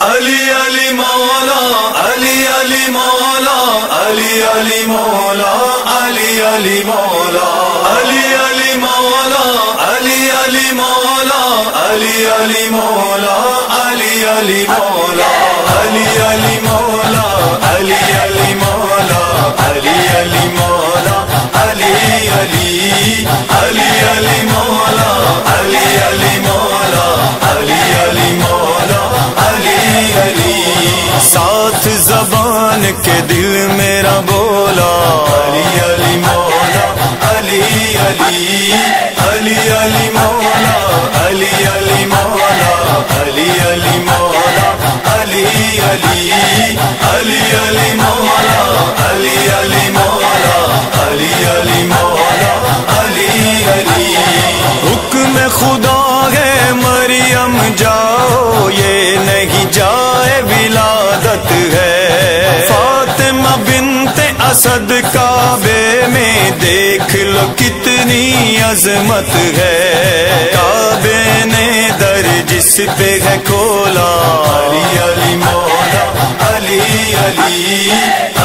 علی علی مولا، علی علی مولا، علی علی مولا، علی علی مولا، علی علی مولا، علی علی مولا، علی علی مولا، علی علی مولا، علی علی مولا، علی علی علی علی مولا علی علی مولا علی علی مولا علی علی حکم خدا ہے مریم، جاؤ، یہ نہیں جائے ولادت ہے۔ فاطمہ بنت اسد کعبے میں دیکھ لو کتنی عظمت ہے۔ کعبے نے در جس پہ ہے کھولا۔ علی علی علی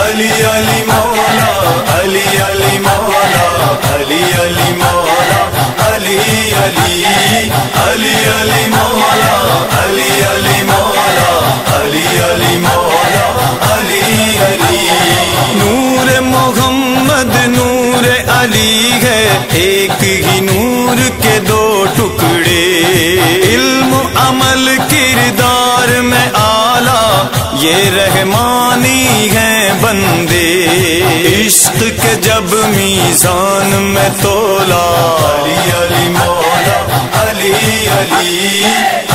علی علی مولا، علی علی مولا، علی علی مولا، علی علی علی علی مولا، علی علی مولا، علی علی مولا، علی علی. نور محمد نور علی ہے، ایک ہی نور رحمانی ہے بندے۔ عشق کے جب میزان میں تولا۔ علی علی مولا، علی علی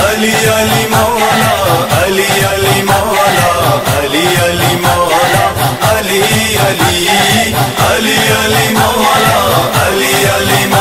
علی علی مولا، علی علی مولا، علی علی مولا، علی علی علی علی مولا، علی علی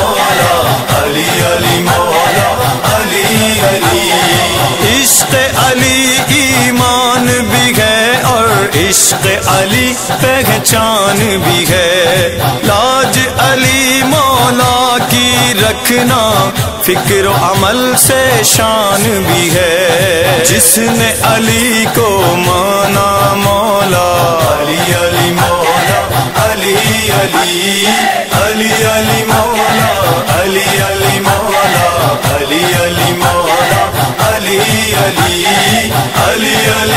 عشق علی پہچان بھی ہے۔ لاج علی مولا کی رکھنا فکر و عمل سے شان بھی ہے۔ جس نے علی کو مانا مولا۔ علی علی مولا، علی علی علی علی مولا، علی علی مولا، علی علی مولا، علی علی علی علی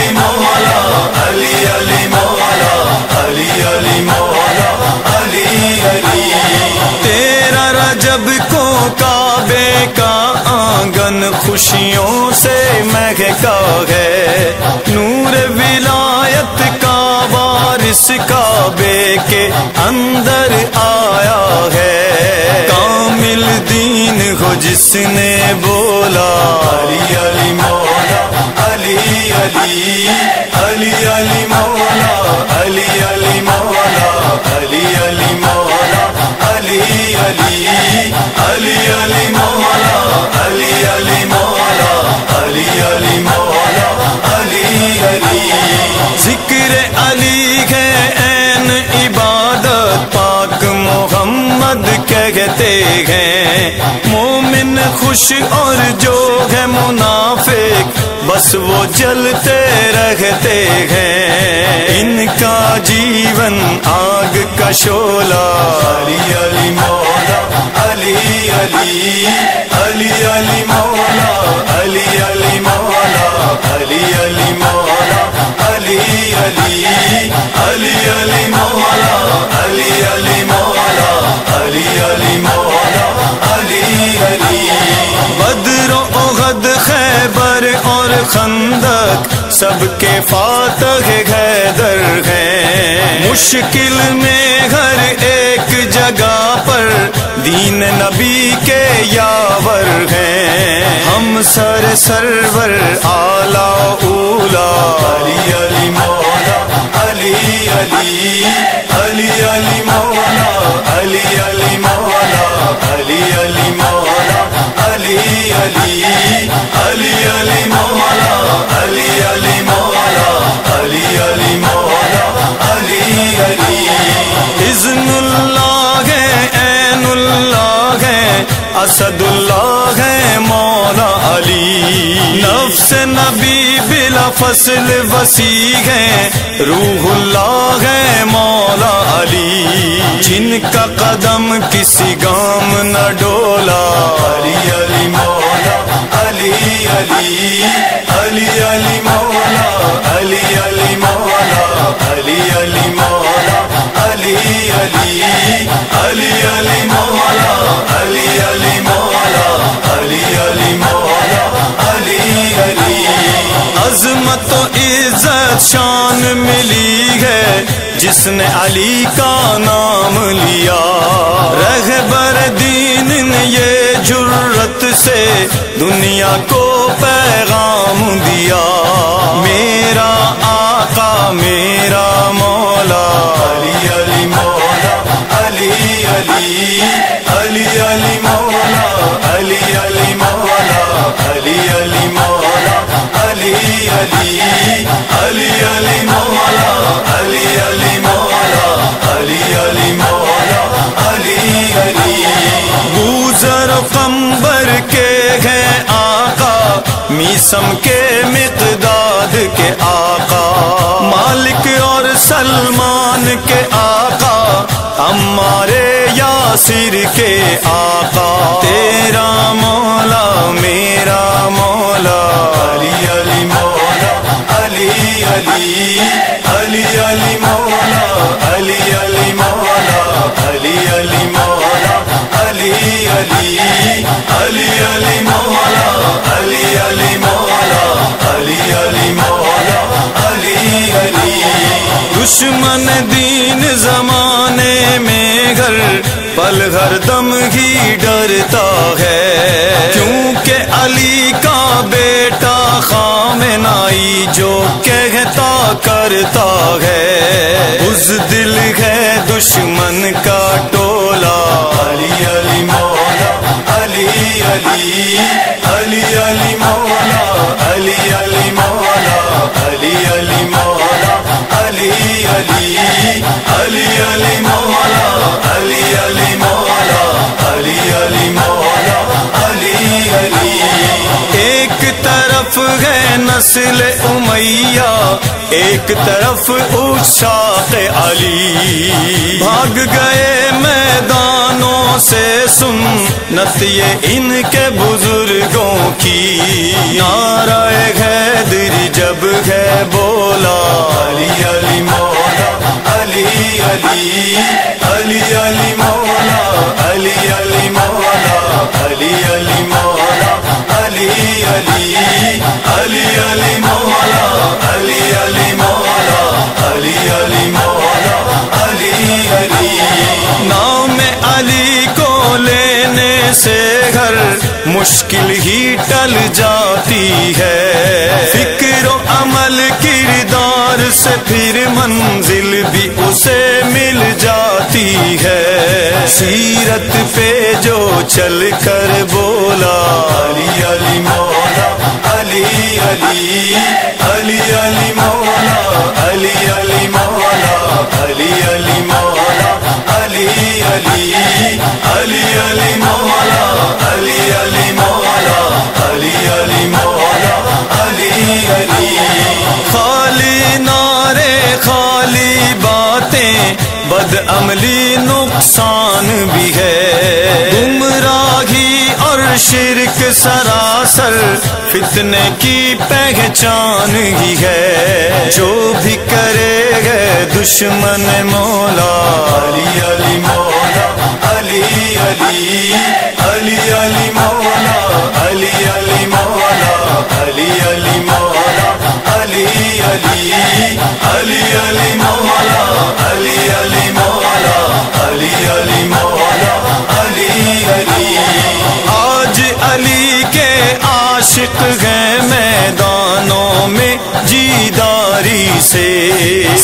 تیرا رجب کو کعبے کا آنگن خوشیوں سے مہکا ہے۔ نور ولایت کا وارث کعبے کے اندر آیا ہے۔ کامل دین ہو جس نے بولا، علی علی مولا، علی علی علی علی مولا، علی علی مولا، علی علی مولا۔ علی علی علی علی مولا، علی علی مولا، علی علی مولا، علی علی. ذکر علی ہے این عبادت، پاک محمد کہتے ہیں۔ مومن خوش اور جو ہے منافق، بس وہ جلتے رہتے ہیں۔ ان کا جیون آگ کا شولا. علی علی مولا، علی علی علی علی مولا، علی علی مولا، علی علی مولا، علی علی علی علی مولا، علی علی مولا. خندق، سب کے فاتح حیدر ہیں۔ مشکل میں ہر ایک جگہ پر دین نبی کے یاور ہیں۔ ہم سر سرور آلہ اولا علی علی مولا، علی علی علی علی مولا، علی علی مولا، علی علی مولا۔ علی علی علی علی مولا، علی علی مولا، علی علی مولا، علی علی۔ اذن اللہ ہے عین اللہ ہے اسد اللہ ہے، مولا علی۔ نفس نبی بلا فصل وسیع ہے روح اللہ ہے، مولا علی۔ جن کا قدم کسی گام نہ ڈولا علی علی علی علی مولا، علی علی مولا، علی علی مولا، علی علی علی علی مولا جس نے علی کا نام لیا، رہبر دین نے یہ جرت سے دنیا کو پیغام دیا۔ میرا آقا، میرا مولا، علی علی مولا، علی علی علی علی مولا، علی علی مولا، علی علی مولا، علی علی علی علی مولا۔ میسم کے مقداد کے آقا، مالک اور سلمان کے آقا، ہمارے یاسر کے آقا۔ تیرا مولا، میرا مولا۔ علی علی مولا، علی علی علی علی مولا۔ علی علی مولا، علی علی مولا۔ علی علی علی دشمن دین زمانے میں گھر پل ہر دم ہی ڈرتا ہے۔ کیونکہ علی کا بیٹا خام نائی جو کہتا کرتا ہے۔ اس دل ہے دشمن کا ٹولا۔ علی علی مولا، علی علی علی علی مولا، علی علی مولا، علی علی مولا۔ علی علی علی علی مولا، علی علی مولا، علی علی مولا، علی علی۔ ایک طرف ہے نسل امیہ، ایک طرف اشاق علی۔ بھاگ گئے میدانوں سے سن نتی ان کے بزرگوں کی۔ نعرہ جب ہے بولا، علی علی مولا، علی علی علی علی مولا، علی علی مولا، علی علی مولا، علی علی علی علی مولا، علی علی مولا، علی علی مولا، علی علی. نام علی کو لینے سے گھر مشکل ہی ٹل جاتی ہے۔ فکر و عمل کردار سے پھر منزل بھی اسے مل جاتی ہے۔ سیرت پہ جو چل کر بولا، علی علی، مولا، علی علی علی علی عملی نقصان بھی ہے۔ گمراہی اور شرک سراسر فتنے کی پہچان ہی ہے۔ جو بھی کرے گے دشمن مولا۔ علی علی مولا، علی علی علی علی مولا، علی علی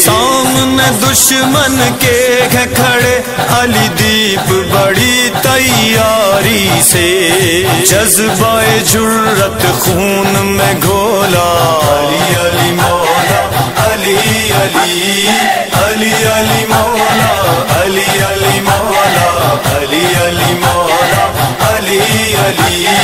سامنے دشمن کے ہیں کھڑے، علی دیپ بڑی تیاری سے۔ جذبہ جرت خون میں گھولا۔ علی علی مولا، علی علی علی علی مولا، علی علی مولا، علی علی مولا، علی علی۔